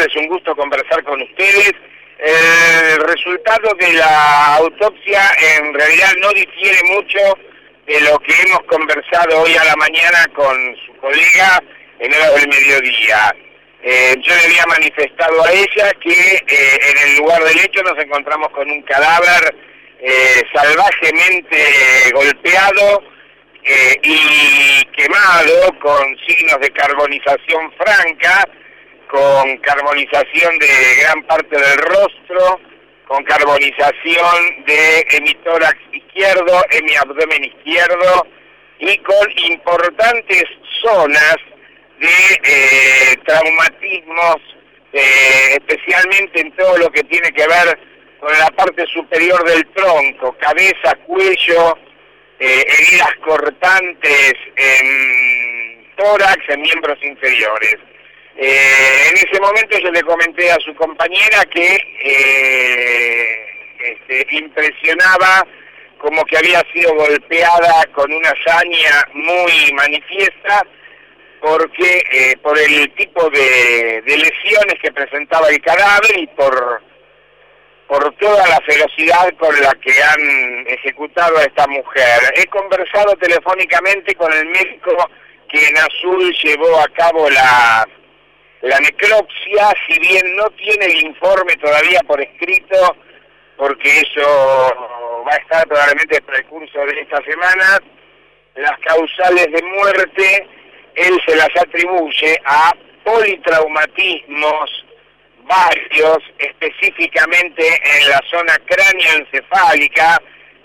es un gusto conversar con ustedes. El resultado de la autopsia en realidad no difiere mucho de lo que hemos conversado hoy a la mañana con su colega en horas del mediodía. Eh, yo le había manifestado a ella que eh, en el lugar del hecho nos encontramos con un cadáver eh, salvajemente golpeado y quemado con signos de carbonización franca, con carbonización de gran parte del rostro, con carbonización de hemitórax izquierdo, hemiabdomen izquierdo y con importantes zonas de eh, traumatismos, eh, especialmente en todo lo que tiene que ver con la parte superior del tronco, cabeza, cuello, eh, heridas cortantes en tórax, en miembros inferiores. En ese momento yo le comenté a su compañera que este, impresionaba como que había sido golpeada con una hazaña muy manifiesta, porque eh, por el tipo de, lesiones que presentaba el cadáver y por por toda la ferocidad con la que han ejecutado a esta mujer. He conversado telefónicamente con el médico que en azul llevó a cabo la, la necropsia, si bien no tiene el informe todavía por escrito, porque eso va a estar probablemente en el curso de esta semana, las causales de muerte él se las atribuye a politraumatismos varios, específicamente en la zona cráneoencefálica,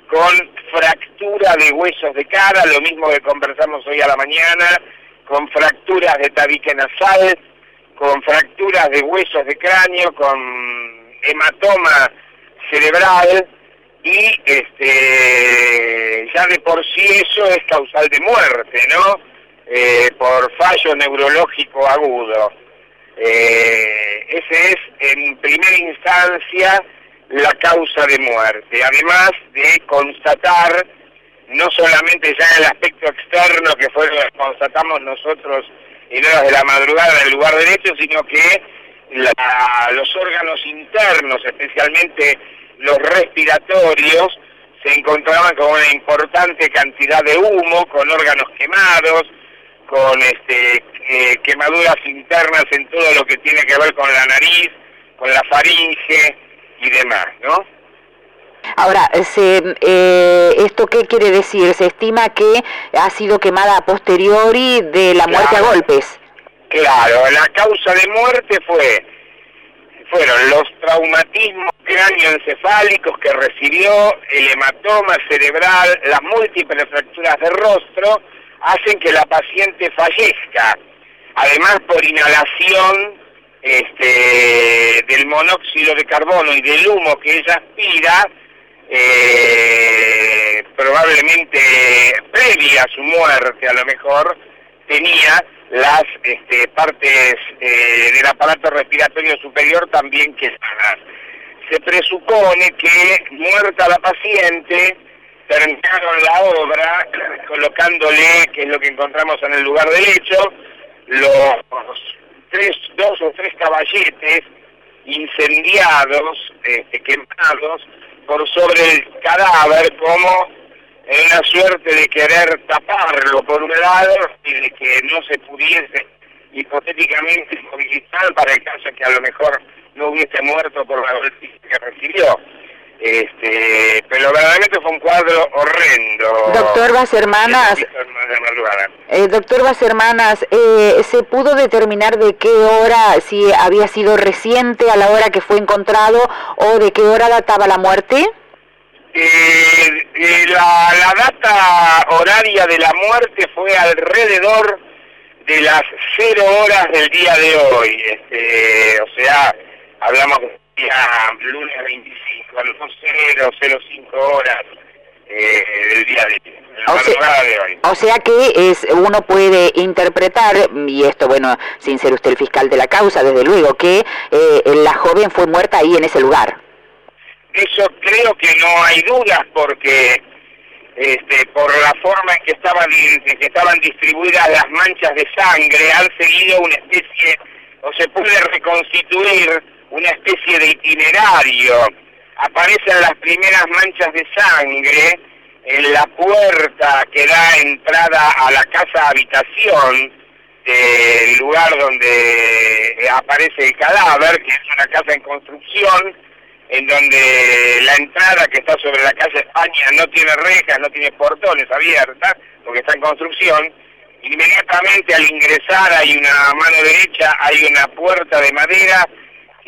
con fractura de huesos de cara, lo mismo que conversamos hoy a la mañana, con fracturas de tabique nasal, con fracturas de huesos de cráneo, con hematoma cerebral y este ya de por sí eso es causal de muerte, ¿no? Eh, por fallo neurológico agudo. Eh, ese es en primera instancia la causa de muerte, además de constatar no solamente ya el aspecto externo que fue lo que constatamos nosotros en horas de la madrugada en el lugar derecho, sino que los órganos internos, especialmente los respiratorios, se encontraban con una importante cantidad de humo, con órganos quemados, con este, eh, quemaduras internas en todo lo que tiene que ver con la nariz, con la faringe y demás, ¿no? Ahora, eh, ¿esto qué quiere decir? Se estima que ha sido quemada a posteriori de la muerte a golpes. Claro, la causa de muerte fue fueron los traumatismos cráneoencefálicos que recibió, el hematoma cerebral, las múltiples fracturas de rostro, hacen que la paciente fallezca. Además, por inhalación este, del monóxido de carbono y del humo que ella aspira, eh, probablemente previa a su muerte a lo mejor, tenía las este, partes eh, del aparato respiratorio superior también quemadas. Se presupone que muerta la paciente, terminaron la obra colocándole, que es lo que encontramos en el lugar del hecho, los tres, dos o tres caballetes incendiados, este, quemados, por sobre el cadáver como en una suerte de querer taparlo por un lado y de que no se pudiese hipotéticamente movilizar para el caso que a lo mejor no hubiese muerto por la golpiza que recibió. Este, pero verdaderamente fue un cuadro horrendo. Doctor Hermanas, eh, doctor Hermanas, eh, ¿se pudo determinar de qué hora, si había sido reciente a la hora que fue encontrado o de qué hora databa la muerte? Eh, eh, la, la data horaria de la muerte fue alrededor de las cero horas del día de hoy, este, o sea, hablamos de lunes 25, a las 005 horas eh, del día de, la madrugada de hoy. O sea que es uno puede interpretar, y esto bueno, sin ser usted el fiscal de la causa, desde luego, que eh, la joven fue muerta ahí en ese lugar. Eso creo que no hay dudas porque este, por la forma en que estaban, en que estaban distribuidas las manchas de sangre, han seguido una especie o se puede reconstituir una especie de itinerario. Aparecen las primeras manchas de sangre en la puerta que da entrada a la casa habitación del lugar donde aparece el cadáver, que es una casa en construcción, en donde la entrada que está sobre la calle España no tiene rejas, no tiene portones abiertas, porque está en construcción. Inmediatamente al ingresar hay una mano derecha, hay una puerta de madera,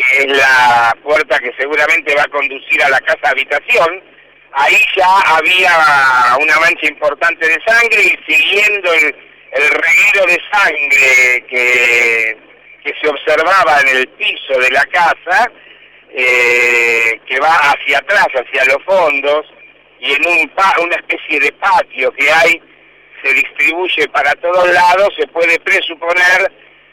que es la puerta que seguramente va a conducir a la casa habitación. Ahí ya había una mancha importante de sangre y siguiendo el, el reguero de sangre que, que se observaba en el piso de la casa, eh, que va hacia atrás, hacia los fondos, y en un una especie de patio que hay, se distribuye para todos lados, se puede presuponer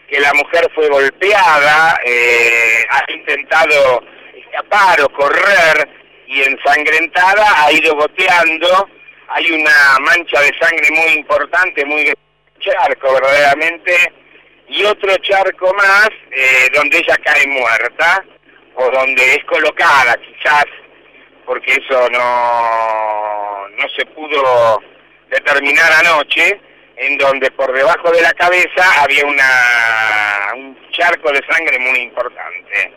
que la mujer fue golpeada, eh, ha intentado escapar o correr y ensangrentada, ha ido goteando, hay una mancha de sangre muy importante, muy charco verdaderamente, y otro charco más eh, donde ella cae muerta o donde es colocada quizás, porque eso no, no se pudo determinar anoche, en donde por debajo de la cabeza había una, un charco de sangre muy importante.